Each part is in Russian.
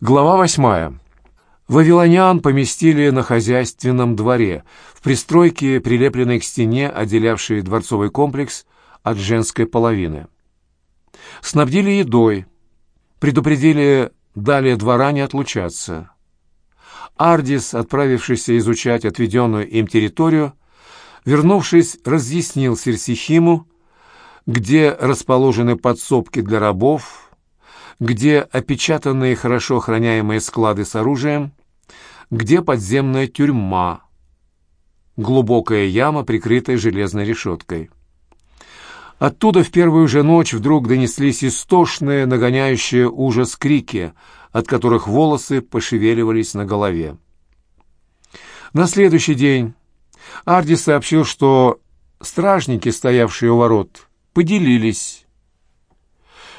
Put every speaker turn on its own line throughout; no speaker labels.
Глава восьмая. Вавилонян поместили на хозяйственном дворе, в пристройке, прилепленной к стене, отделявшей дворцовый комплекс от женской половины. Снабдили едой, предупредили далее двора не отлучаться. Ардис, отправившийся изучать отведенную им территорию, вернувшись, разъяснил Серсихиму, где расположены подсобки для рабов, где опечатанные хорошо охраняемые склады с оружием, где подземная тюрьма, глубокая яма, прикрытая железной решеткой. Оттуда в первую же ночь вдруг донеслись истошные, нагоняющие ужас крики, от которых волосы пошевеливались на голове. На следующий день Арди сообщил, что стражники, стоявшие у ворот, поделились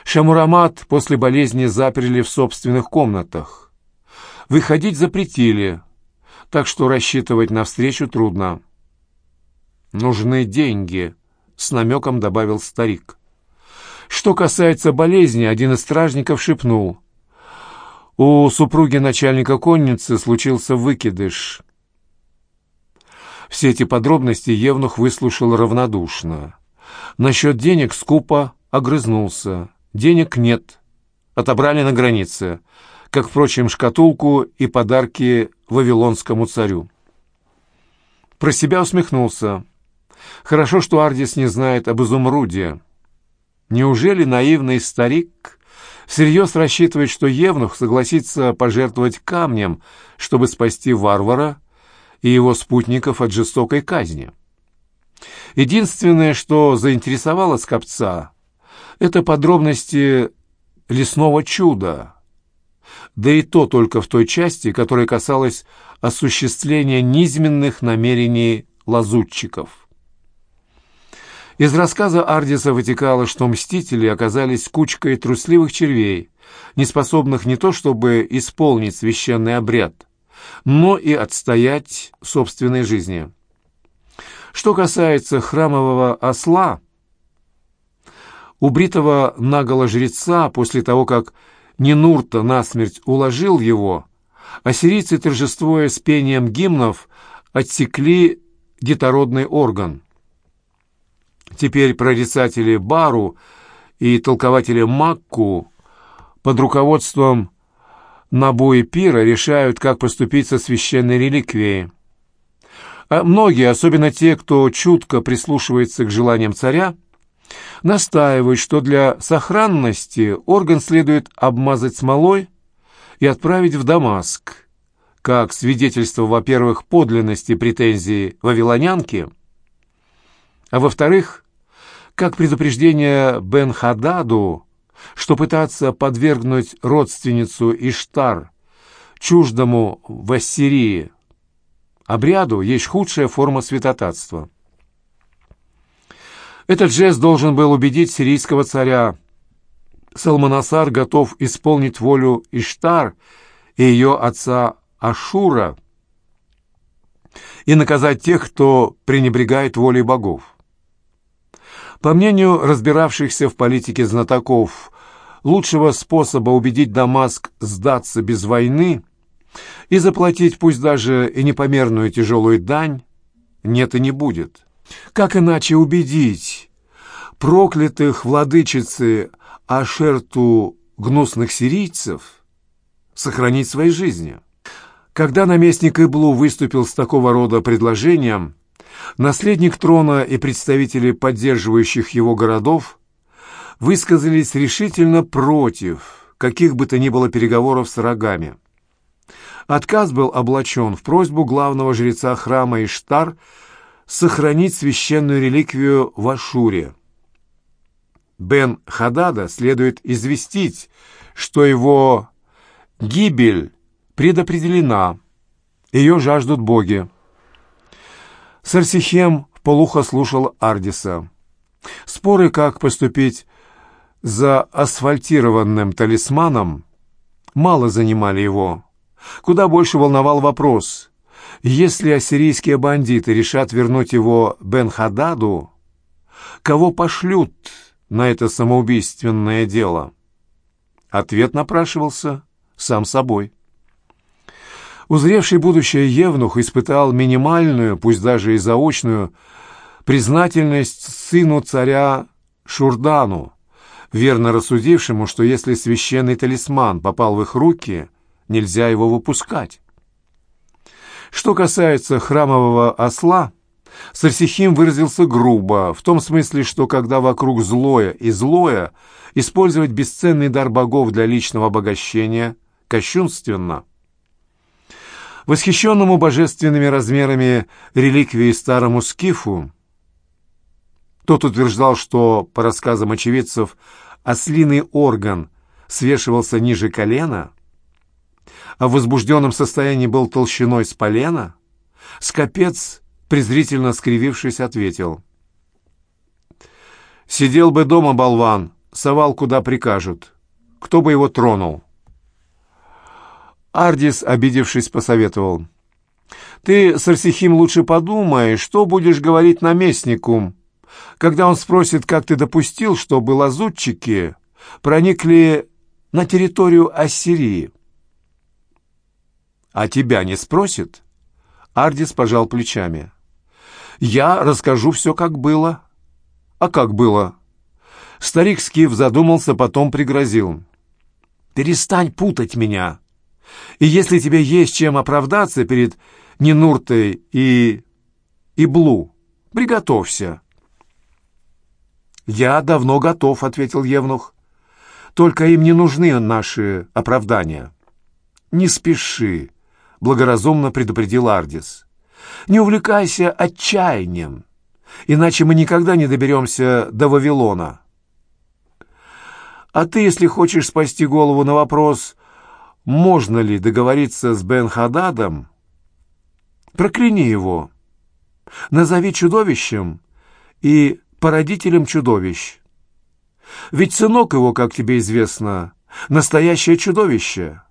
Шамурамат после болезни заперли в собственных комнатах. Выходить запретили, так что рассчитывать на встречу трудно. «Нужны деньги», — с намеком добавил старик. Что касается болезни, один из стражников шепнул. У супруги начальника конницы случился выкидыш. Все эти подробности Евнух выслушал равнодушно. Насчет денег скупо огрызнулся. Денег нет. Отобрали на границе, как, впрочем, шкатулку и подарки вавилонскому царю. Про себя усмехнулся. Хорошо, что Ардис не знает об изумруде. Неужели наивный старик всерьез рассчитывает, что Евнух согласится пожертвовать камнем, чтобы спасти варвара и его спутников от жестокой казни? Единственное, что заинтересовало скопца, это подробности лесного чуда, да и то только в той части, которая касалась осуществления низменных намерений лазутчиков. Из рассказа Ардиса вытекало, что мстители оказались кучкой трусливых червей, неспособных не то чтобы исполнить священный обряд, но и отстоять собственной жизни. Что касается храмового осла – у бритого наголо жреца, после того, как Нинурта насмерть уложил его, ассирийцы, торжествуя с пением гимнов, отсекли детородный орган. Теперь прорицатели Бару и толкователи Макку под руководством Набу и Пира решают, как поступить со священной реликвией. А многие, особенно те, кто чутко прислушивается к желаниям царя, настаивают, что для сохранности орган следует обмазать смолой и отправить в Дамаск, как свидетельство, во-первых, подлинности претензий вавилонянки, а во-вторых, как предупреждение Бен-Хададу, что пытаться подвергнуть родственницу Иштар чуждому в Ассирии обряду есть худшая форма святотатства. Этот жест должен был убедить сирийского царя. Салманасар готов исполнить волю Иштар и ее отца Ашура и наказать тех, кто пренебрегает волей богов. По мнению разбиравшихся в политике знатоков, лучшего способа убедить Дамаск сдаться без войны и заплатить пусть даже и непомерную тяжелую дань нет и не будет. Как иначе убедить проклятых владычицы Ашерту гнусных сирийцев сохранить свои жизни? Когда наместник Иблу выступил с такого рода предложением, наследник трона и представители поддерживающих его городов высказались решительно против каких бы то ни было переговоров с рогами. Отказ был облачен в просьбу главного жреца храма Иштар – сохранить священную реликвию в Ашуре. Бен Хадада следует известить, что его гибель предопределена, ее жаждут боги. Сарсихем полухо слушал Ардиса. Споры, как поступить за асфальтированным талисманом, мало занимали его. Куда больше волновал вопрос, если ассирийские бандиты решат вернуть его Бен-Хададу, кого пошлют на это самоубийственное дело? Ответ напрашивался сам собой. Узревший будущее Евнух испытал минимальную, пусть даже и заочную, признательность сыну царя Шурдану, верно рассудившему, что если священный талисман попал в их руки, нельзя его выпускать. Что касается храмового осла, Сарсихим выразился грубо, в том смысле, что когда вокруг злое и злое, использовать бесценный дар богов для личного обогащения кощунственно. Восхищенному божественными размерами реликвии старому скифу, тот утверждал, что, по рассказам очевидцев, ослиный орган свешивался ниже колена, в возбужденном состоянии был толщиной с полена, скопец, презрительно скривившись, ответил. «Сидел бы дома, болван, совал куда прикажут. Кто бы его тронул?» Ардис, обидевшись, посоветовал. «Ты, Сарсихим, лучше подумай, что будешь говорить наместнику, когда он спросит, как ты допустил, чтобы лазутчики проникли на территорию Ассирии. «А тебя не спросит?» Ардис пожал плечами. «Я расскажу все, как было». «А как было?» Старик Скиф задумался, потом пригрозил. «Перестань путать меня. И если тебе есть чем оправдаться перед Нинуртой и... и Блу, приготовься». «Я давно готов», — ответил Евнух. «Только им не нужны наши оправдания». «Не спеши», — благоразумно предупредил Ардис. «Не увлекайся отчаянием, иначе мы никогда не доберемся до Вавилона». «А ты, если хочешь спасти голову на вопрос, можно ли договориться с Бен-Хададом, прокляни его, назови чудовищем и породителем чудовищ. Ведь сынок его, как тебе известно, настоящее чудовище.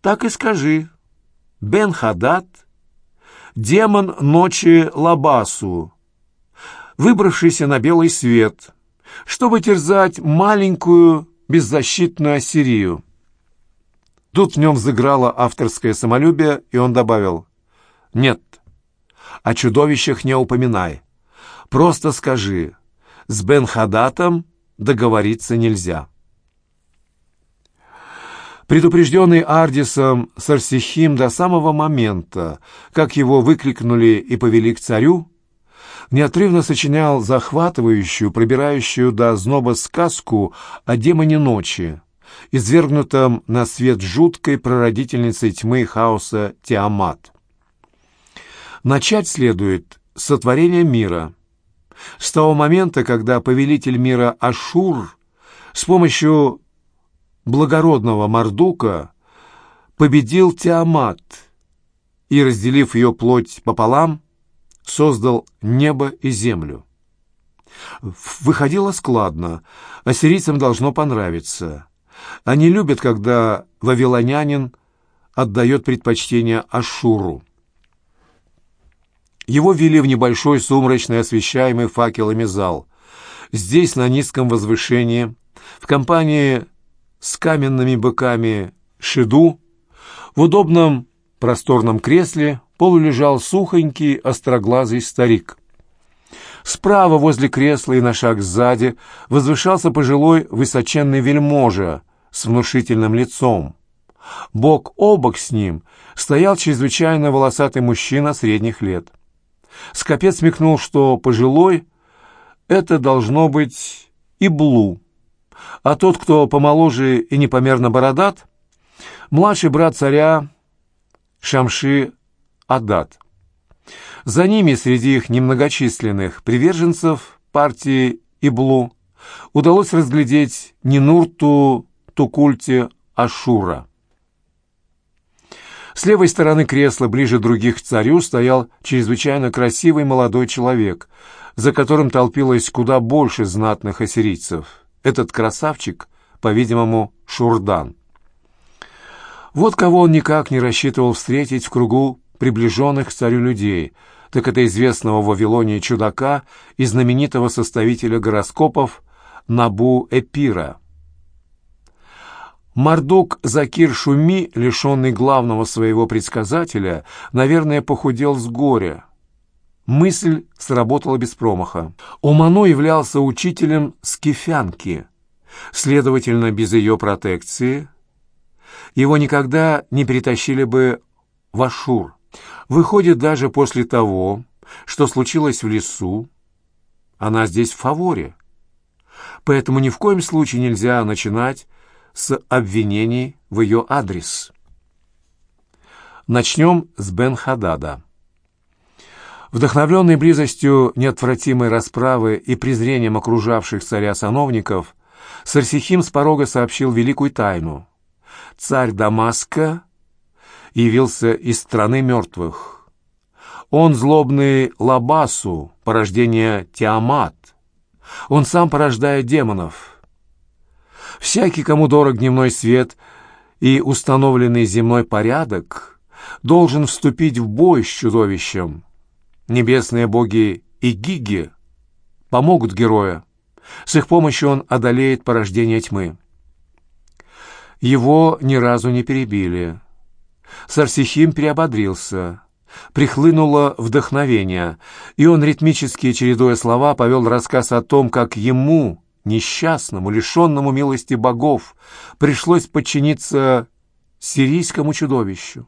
Так и скажи. Бен Хадад, демон ночи Лабасу, выбравшийся на белый свет, чтобы терзать маленькую беззащитную Ассирию. Тут в нем взыграло авторское самолюбие, и он добавил «Нет, о чудовищах не упоминай. Просто скажи, с Бен Хадатом договориться нельзя. Предупрежденный Ардисом Сарсихим до самого момента, как его выкрикнули и повели к царю, неотрывно сочинял захватывающую, пробирающую до озноба сказку о демоне ночи, извергнутом на свет жуткой прародительницей тьмы и хаоса Тиамат. Начать следует с сотворения мира – с того момента, когда повелитель мира Ашур с помощью благородного Мардука победил Тиамат и, разделив ее плоть пополам, создал небо и землю. Выходило складно, ассирийцам должно понравиться. Они любят, когда вавилонянин отдает предпочтение Ашуру. Его вели в небольшой сумрачный, освещаемый факелами зал. Здесь, на низком возвышении, в компании с каменными быками Шиду, в удобном просторном кресле полулежал сухонький, остроглазый старик. Справа возле кресла и на шаг сзади возвышался пожилой высоченный вельможа с внушительным лицом. Бок о бок с ним стоял чрезвычайно волосатый мужчина средних лет. Скопец смекнул, что пожилой — это должно быть Иблу, а тот, кто помоложе и непомерно бородат, младший брат царя Шамши Адат. За ними, среди их немногочисленных приверженцев партии Иблу, удалось разглядеть Нинурту Тукульте Ашура. С левой стороны кресла, ближе других к царю, стоял чрезвычайно красивый молодой человек, за которым толпилось куда больше знатных ассирийцев. Этот красавчик, по-видимому, Шурдан. Вот кого он никак не рассчитывал встретить в кругу приближенных к царю людей, так это известного в Вавилоне чудака и знаменитого составителя гороскопов Набу Эпира. Мардук Закир Шуми, лишенный главного своего предсказателя, наверное, похудел с горя. Мысль сработала без промаха. Омано являлся учителем скифянки. Следовательно, без ее протекции его никогда не перетащили бы в Ашур. Выходит, даже после того, что случилось в лесу, она здесь в фаворе. Поэтому ни в коем случае нельзя начинать с обвинений в ее адрес. Начнем с Бен-Хадада. Вдохновленный близостью неотвратимой расправы и презрением окружавших царя сановников, Сарсихим с порога сообщил великую тайну. Царь Дамаска явился из страны мертвых. Он злобный Лабасу, порождение Тиамат. Он сам порождает демонов. Всякий, кому дорог дневной свет и установленный земной порядок, должен вступить в бой с чудовищем. Небесные боги и Гиги помогут герою. С их помощью он одолеет порождение тьмы. Его ни разу не перебили. Сарсихим приободрился. Прихлынуло вдохновение, и он, ритмически чередуя слова, повел рассказ о том, как ему, несчастному, лишенному милости богов, пришлось подчиниться сирийскому чудовищу.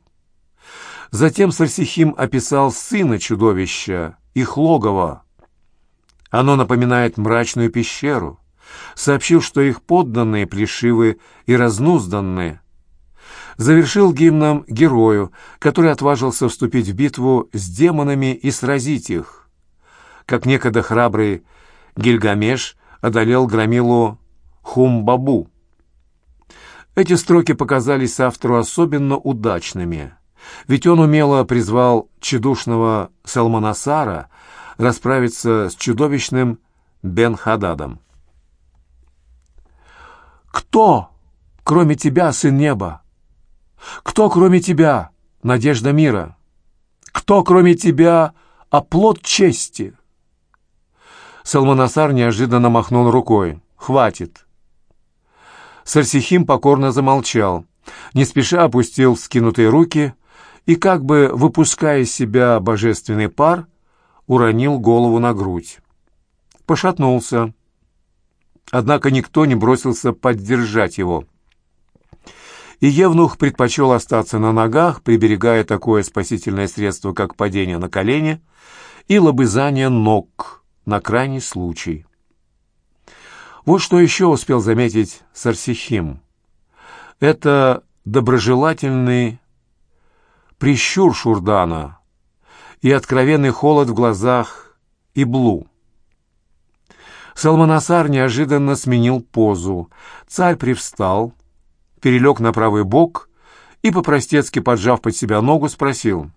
Затем Сарсихим описал сына чудовища, их логово. Оно напоминает мрачную пещеру. Сообщил, что их подданные плешивы и разнузданные завершил гимном герою, который отважился вступить в битву с демонами и сразить их. Как некогда храбрый Гильгамеш одолел громилу Хумбабу. Эти строки показались автору особенно удачными, ведь он умело призвал чудушного Салманасара расправиться с чудовищным Бен-Хададом. «Кто, кроме тебя, сын неба, кто, кроме тебя, надежда мира? Кто, кроме тебя, оплот чести?» Салманасар неожиданно махнул рукой. «Хватит!» Сарсихим покорно замолчал, не спеша опустил скинутые руки и, как бы выпуская из себя божественный пар, уронил голову на грудь. Пошатнулся. Однако никто не бросился поддержать его и Евнух предпочел остаться на ногах, приберегая такое спасительное средство, как падение на колени и лобызание ног на крайний случай. Вот что еще успел заметить Сарсихим. Это доброжелательный прищур Шурдана и откровенный холод в глазах Иблу. Салманасар неожиданно сменил позу. Царь привстал, перелег на правый бок и, по-простецки поджав под себя ногу, спросил.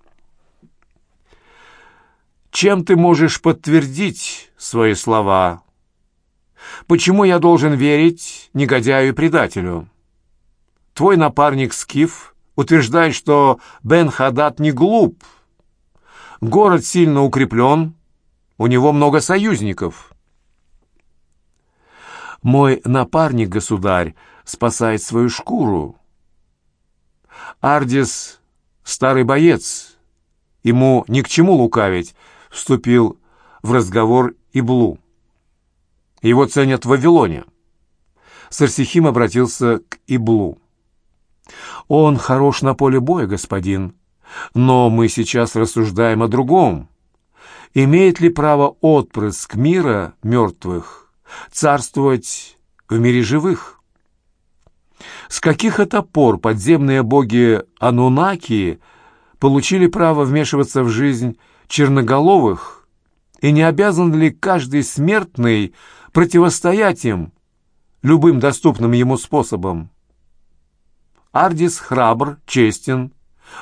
«Чем ты можешь подтвердить свои слова? Почему я должен верить негодяю и предателю? Твой напарник Скиф утверждает, что Бен-Хадад не глуп. Город сильно укреплен, у него много союзников». «Мой напарник, государь, спасает свою шкуру. Ардис — старый боец, ему ни к чему лукавить, вступил в разговор Иблу. Его ценят в Вавилоне. Сарсихим обратился к Иблу. «Он хорош на поле боя, господин, но мы сейчас рассуждаем о другом. Имеет ли право отпрыск мира мертвых царствовать в мире живых?» С каких это пор подземные боги Анунаки получили право вмешиваться в жизнь черноголовых, и не обязан ли каждый смертный противостоять им любым доступным ему способом? Ардис храбр, честен,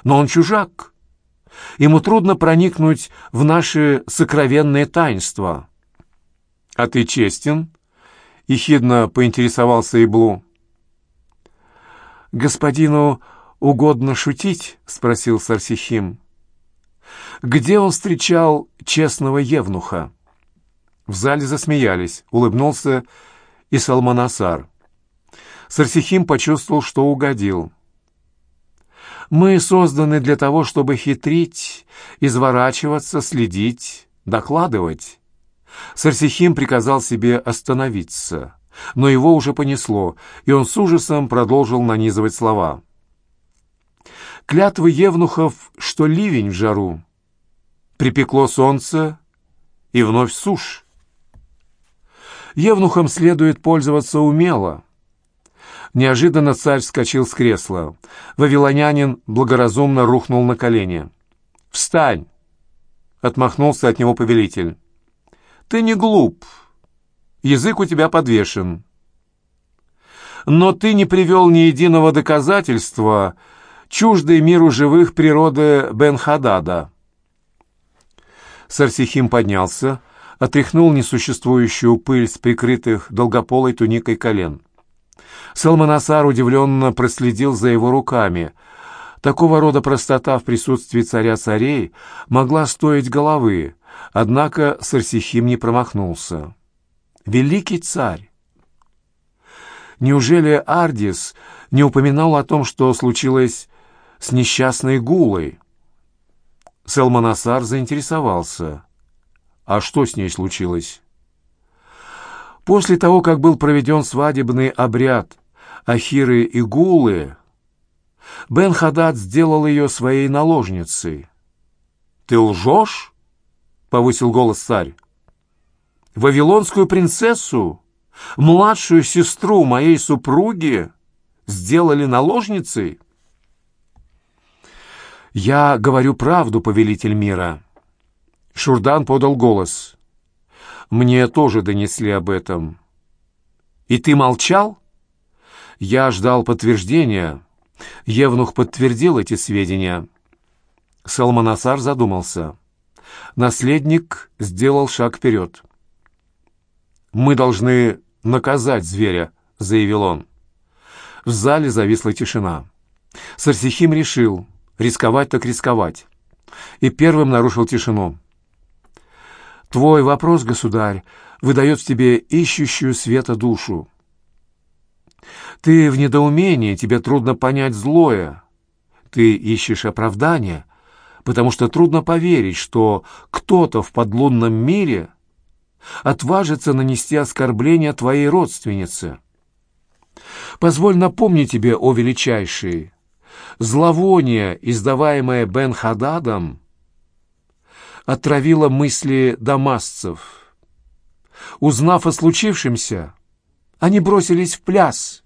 но он чужак. Ему трудно проникнуть в наши сокровенные таинства. «А ты честен?» — ехидно поинтересовался Иблу. «Господину угодно шутить?» — спросил Сарсихим. «Где он встречал честного евнуха?» В зале засмеялись, улыбнулся и Салманасар. Сарсихим почувствовал, что угодил. «Мы созданы для того, чтобы хитрить, изворачиваться, следить, докладывать». Сарсихим приказал себе остановиться, но его уже понесло, и он с ужасом продолжил нанизывать слова. «Клятвы евнухов, что ливень в жару, припекло солнце и вновь сушь. Евнухам следует пользоваться умело». Неожиданно царь вскочил с кресла. Вавилонянин благоразумно рухнул на колени. «Встань!» — отмахнулся от него повелитель. Ты не глуп. Язык у тебя подвешен. Но ты не привел ни единого доказательства чуждой миру живых природы Бен-Хадада. Сарсихим поднялся, отряхнул несуществующую пыль с прикрытых долгополой туникой колен. Салманасар удивленно проследил за его руками. Такого рода простота в присутствии царя-царей могла стоить головы, Однако Сарсихим не промахнулся. «Великий царь!» Неужели Ардис не упоминал о том, что случилось с несчастной Гулой? Селманасар заинтересовался. А что с ней случилось? После того, как был проведен свадебный обряд Ахиры и Гулы, Бен Хадад сделал ее своей наложницей. «Ты лжешь?» повысил голос царь. Вавилонскую принцессу, младшую сестру моей супруги, сделали наложницей? Я говорю правду, повелитель мира. Шурдан подал голос. Мне тоже донесли об этом. И ты молчал? Я ждал подтверждения. Евнух подтвердил эти сведения. Салманасар задумался. Наследник сделал шаг вперед. «Мы должны наказать зверя», — заявил он. В зале зависла тишина. Сарсихим решил, рисковать так рисковать. И первым нарушил тишину. «Твой вопрос, государь, выдает в тебе ищущую света душу. Ты в недоумении, тебе трудно понять злое. Ты ищешь оправдания, потому что трудно поверить, что кто-то в подлунном мире отважится нанести оскорбление твоей родственнице. Позволь напомнить тебе, о величайший, зловоние, издаваемое Бен-Хададом, отравило мысли дамасцев. Узнав о случившемся, они бросились в пляс.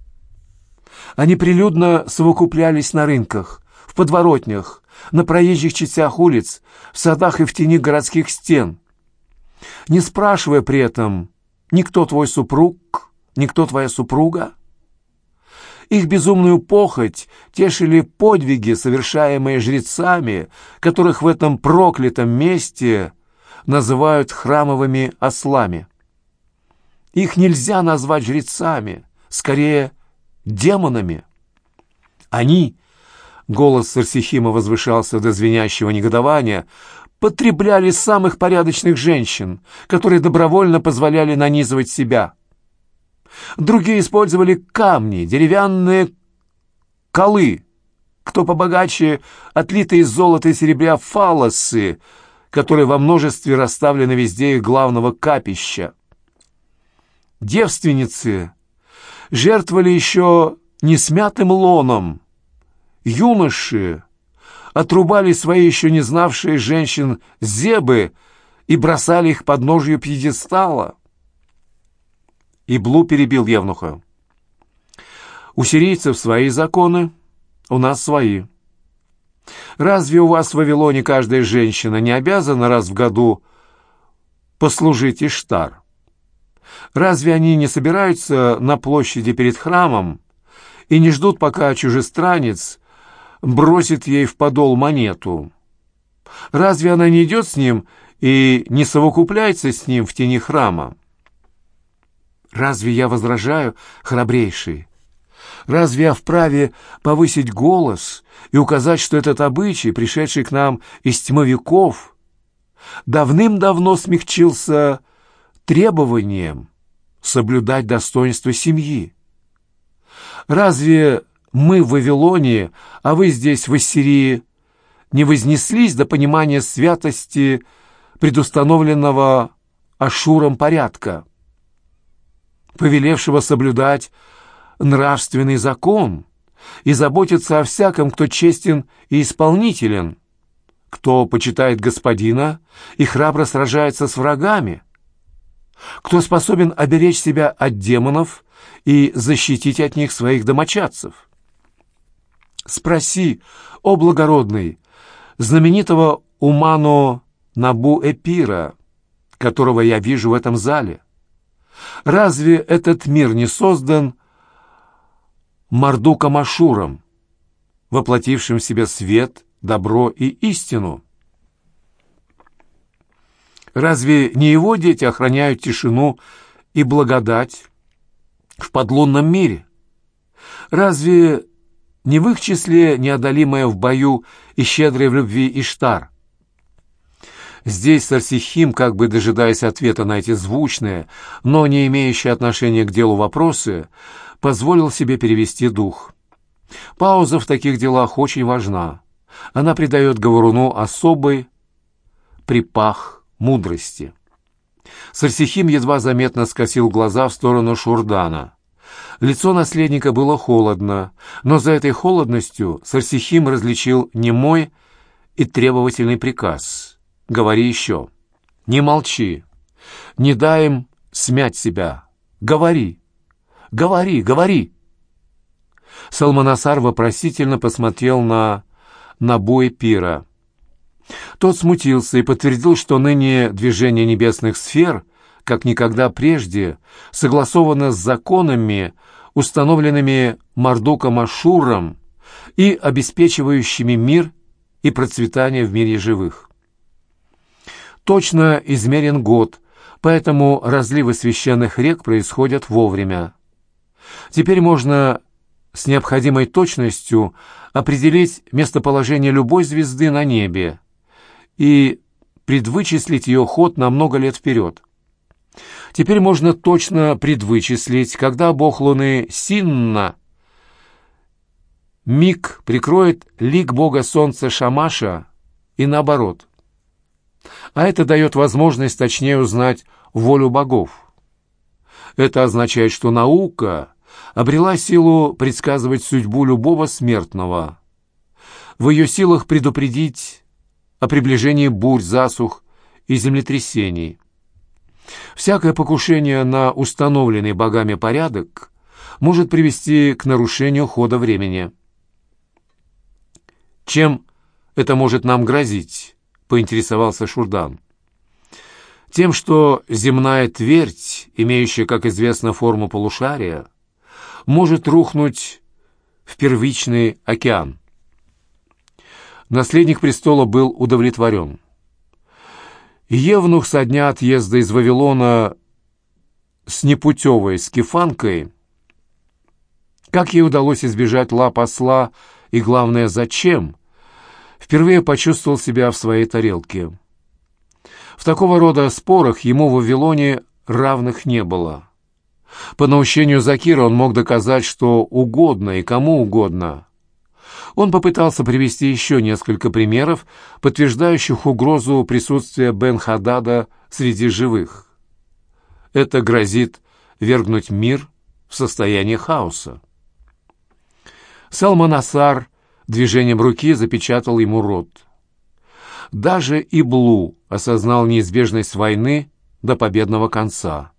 Они прилюдно совокуплялись на рынках, в подворотнях, на проезжих частях улиц, в садах и в тени городских стен, не спрашивая при этом, никто твой супруг, никто твоя супруга. Их безумную похоть тешили подвиги, совершаемые жрецами, которых в этом проклятом месте называют храмовыми ослами. Их нельзя назвать жрецами, скорее демонами. Они голос Сарсихима возвышался до звенящего негодования, потребляли самых порядочных женщин, которые добровольно позволяли нанизывать себя. Другие использовали камни, деревянные колы, кто побогаче отлитые из золота и серебря фалосы, которые во множестве расставлены везде их главного капища. Девственницы жертвовали еще несмятым лоном, юноши отрубали свои еще не знавшие женщин зебы и бросали их под ножью пьедестала. И Блу перебил Евнуха. «У сирийцев свои законы, у нас свои. Разве у вас в Вавилоне каждая женщина не обязана раз в году послужить Иштар? Разве они не собираются на площади перед храмом и не ждут, пока чужестранец бросит ей в подол монету. Разве она не идет с ним и не совокупляется с ним в тени храма? Разве я возражаю, храбрейший? Разве я вправе повысить голос и указать, что этот обычай, пришедший к нам из тьмовиков, давным-давно смягчился требованием соблюдать достоинство семьи? Разве мы в Вавилоне, а вы здесь, в Ассирии, не вознеслись до понимания святости предустановленного Ашуром порядка, повелевшего соблюдать нравственный закон и заботиться о всяком, кто честен и исполнителен, кто почитает господина и храбро сражается с врагами, кто способен оберечь себя от демонов и защитить от них своих домочадцев. Спроси, о благородный, знаменитого Умано Набу Эпира, которого я вижу в этом зале. Разве этот мир не создан Мардуком Ашуром, воплотившим в себе свет, добро и истину? Разве не его дети охраняют тишину и благодать в подлунном мире? Разве не в их числе неодолимая в бою и щедрая в любви Иштар? Здесь Сарсихим, как бы дожидаясь ответа на эти звучные, но не имеющие отношения к делу вопросы, позволил себе перевести дух. Пауза в таких делах очень важна. Она придает говоруну особый припах мудрости. Сарсихим едва заметно скосил глаза в сторону Шурдана. Лицо наследника было холодно, но за этой холодностью Сарсихим различил немой и требовательный приказ. «Говори еще. Не молчи. Не дай им смять себя. Говори. Говори, говори!» Салманасар вопросительно посмотрел на набой пира. Тот смутился и подтвердил, что ныне движение небесных сфер, как никогда прежде, согласовано с законами, установленными Мардуком Ашуром и обеспечивающими мир и процветание в мире живых. Точно измерен год, поэтому разливы священных рек происходят вовремя. Теперь можно с необходимой точностью определить местоположение любой звезды на небе и предвычислить ее ход на много лет вперед. Теперь можно точно предвычислить, когда бог Луны Синна миг прикроет лик бога Солнца Шамаша и наоборот. А это дает возможность точнее узнать волю богов. Это означает, что наука обрела силу предсказывать судьбу любого смертного. В ее силах предупредить о приближении бурь, засух и землетрясений. Всякое покушение на установленный богами порядок может привести к нарушению хода времени. «Чем это может нам грозить?» — поинтересовался Шурдан. «Тем, что земная твердь, имеющая, как известно, форму полушария, может рухнуть в первичный океан». Наследник престола был удовлетворен. Евнух со дня отъезда из Вавилона с непутевой скифанкой, как ей удалось избежать лап осла и, главное, зачем, впервые почувствовал себя в своей тарелке. В такого рода спорах ему в Вавилоне равных не было. По наущению Закира он мог доказать, что угодно и кому угодно. Он попытался привести еще несколько примеров, подтверждающих угрозу присутствия Бен-Хадада среди живых. Это грозит вергнуть мир в состояние хаоса. Салман Асар движением руки запечатал ему рот. Даже Иблу осознал неизбежность войны до победного конца.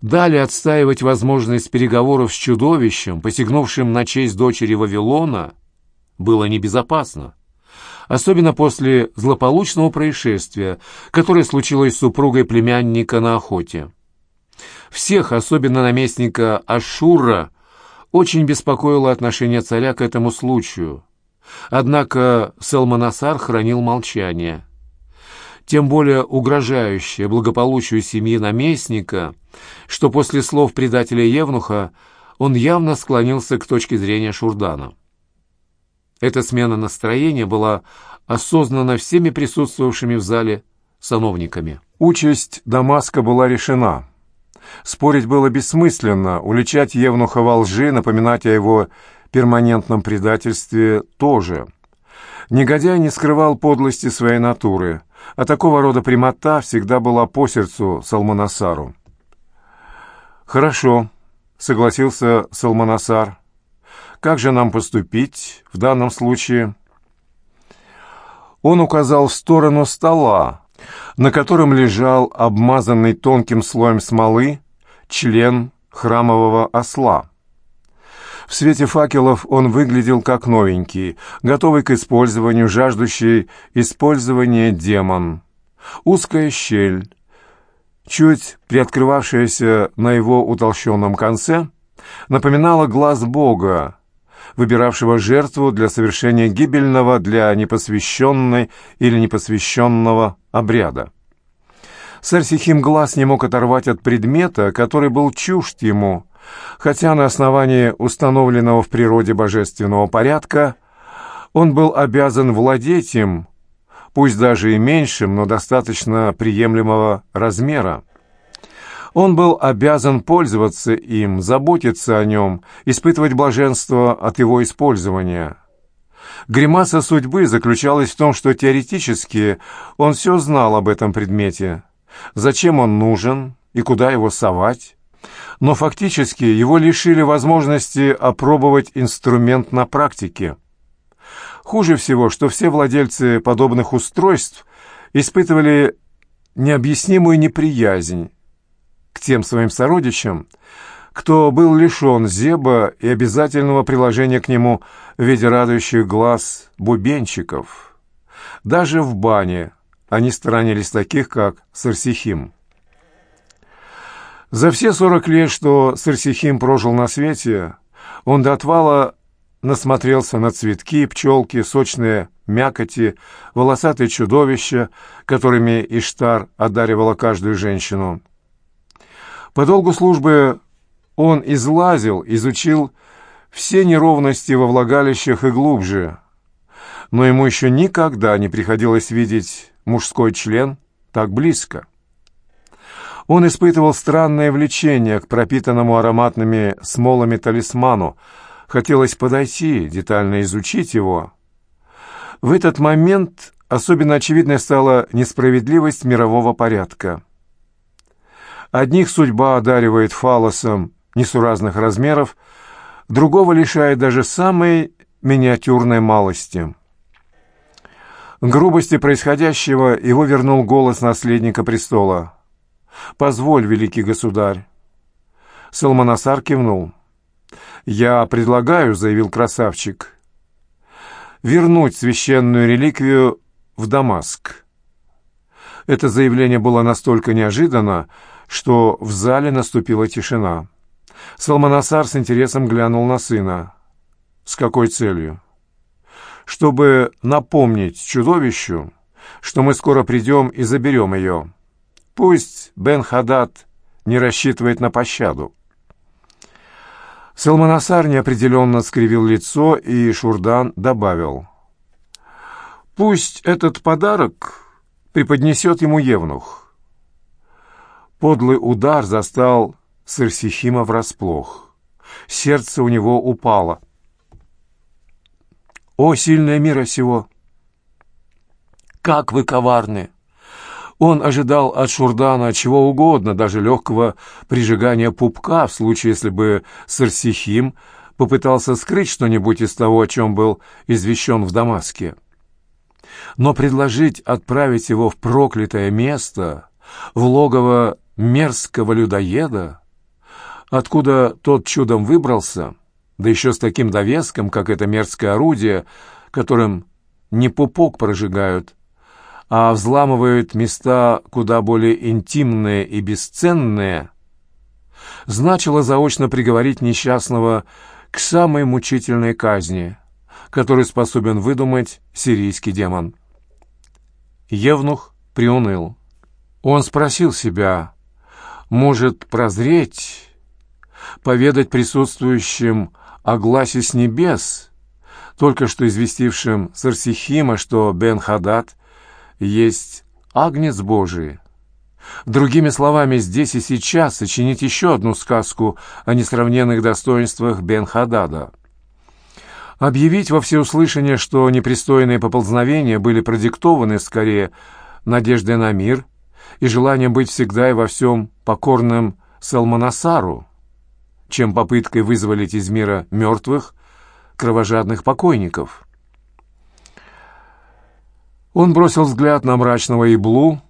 Далее отстаивать возможность переговоров с чудовищем, посягнувшим на честь дочери Вавилона, было небезопасно. Особенно после злополучного происшествия, которое случилось с супругой племянника на охоте. Всех, особенно наместника Ашура, очень беспокоило отношение царя к этому случаю. Однако Селманасар хранил молчание. Тем более угрожающее благополучию семьи наместника, что после слов предателя Евнуха он явно склонился к точке зрения Шурдана. Эта смена настроения была осознана всеми присутствовавшими в зале сановниками. Участь Дамаска была решена. Спорить было бессмысленно, уличать Евнуха во лжи, напоминать о его перманентном предательстве тоже. Негодяй не скрывал подлости своей натуры, а такого рода прямота всегда была по сердцу Салманасару. «Хорошо», — согласился Салманасар. «Как же нам поступить в данном случае?» Он указал в сторону стола, на котором лежал обмазанный тонким слоем смолы член храмового осла. В свете факелов он выглядел как новенький, готовый к использованию, жаждущий использования демон. Узкая щель, чуть приоткрывавшаяся на его утолщенном конце, напоминала глаз Бога, выбиравшего жертву для совершения гибельного для непосвященной или непосвященного обряда. Сарсихим глаз не мог оторвать от предмета, который был чужд ему, хотя на основании установленного в природе божественного порядка он был обязан владеть им, пусть даже и меньшим, но достаточно приемлемого размера. Он был обязан пользоваться им, заботиться о нем, испытывать блаженство от его использования. Гримаса судьбы заключалась в том, что теоретически он все знал об этом предмете, зачем он нужен и куда его совать, но фактически его лишили возможности опробовать инструмент на практике. Хуже всего, что все владельцы подобных устройств испытывали необъяснимую неприязнь к тем своим сородичам, кто был лишен зеба и обязательного приложения к нему в виде радующих глаз бубенчиков. Даже в бане они сторонились таких, как Сарсихим. За все сорок лет, что Сарсихим прожил на свете, он до отвала насмотрелся на цветки, пчелки, сочные мякоти, волосатые чудовища, которыми Иштар одаривала каждую женщину. По долгу службы он излазил, изучил все неровности во влагалищах и глубже, но ему еще никогда не приходилось видеть мужской член так близко. Он испытывал странное влечение к пропитанному ароматными смолами талисману, хотелось подойти, детально изучить его. В этот момент особенно очевидной стала несправедливость мирового порядка. Одних судьба одаривает фалосом несуразных размеров, другого лишает даже самой миниатюрной малости. Грубости происходящего его вернул голос наследника престола. «Позволь, великий государь». Салманасар кивнул. «Я предлагаю», — заявил красавчик, — «вернуть священную реликвию в Дамаск». Это заявление было настолько неожиданно, что в зале наступила тишина. Салманасар с интересом глянул на сына. «С какой целью?» «Чтобы напомнить чудовищу, что мы скоро придем и заберем ее. Пусть Бен Хадад не рассчитывает на пощаду». Салманасар неопределенно скривил лицо, и Шурдан добавил. «Пусть этот подарок преподнесет ему Евнух. Подлый удар застал Сарсихима врасплох. Сердце у него упало. «О, сильное мира сего! Как вы коварны!» Он ожидал от Шурдана чего угодно, даже легкого прижигания пупка, в случае, если бы Сарсихим попытался скрыть что-нибудь из того, о чем был извещен в Дамаске. Но предложить отправить его в проклятое место, в логово мерзкого людоеда, откуда тот чудом выбрался, да еще с таким довеском, как это мерзкое орудие, которым не пупок прожигают, а взламывают места куда более интимные и бесценные, значило заочно приговорить несчастного к самой мучительной казни, которую способен выдумать сирийский демон. Евнух приуныл. Он спросил себя, может прозреть, поведать присутствующим о гласе с небес, только что известившим Сарсихима, что Бен-Хадад есть Агнец Божий, Другими словами, здесь и сейчас сочинить еще одну сказку о несравненных достоинствах Бен-Хадада. Объявить во всеуслышание, что непристойные поползновения были продиктованы скорее надеждой на мир и желанием быть всегда и во всем покорным Салманасару, чем попыткой вызволить из мира мертвых кровожадных покойников. Он бросил взгляд на мрачного Иблу,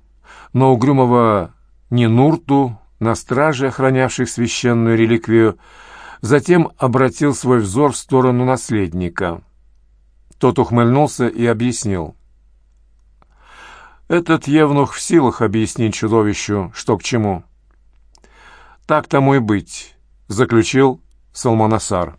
на угрюмого Нинурту, на стражи, охранявших священную реликвию, затем обратил свой взор в сторону наследника. Тот ухмыльнулся и объяснил. «Этот евнух в силах объяснить чудовищу, что к чему». «Так тому и быть», — заключил Салманасар.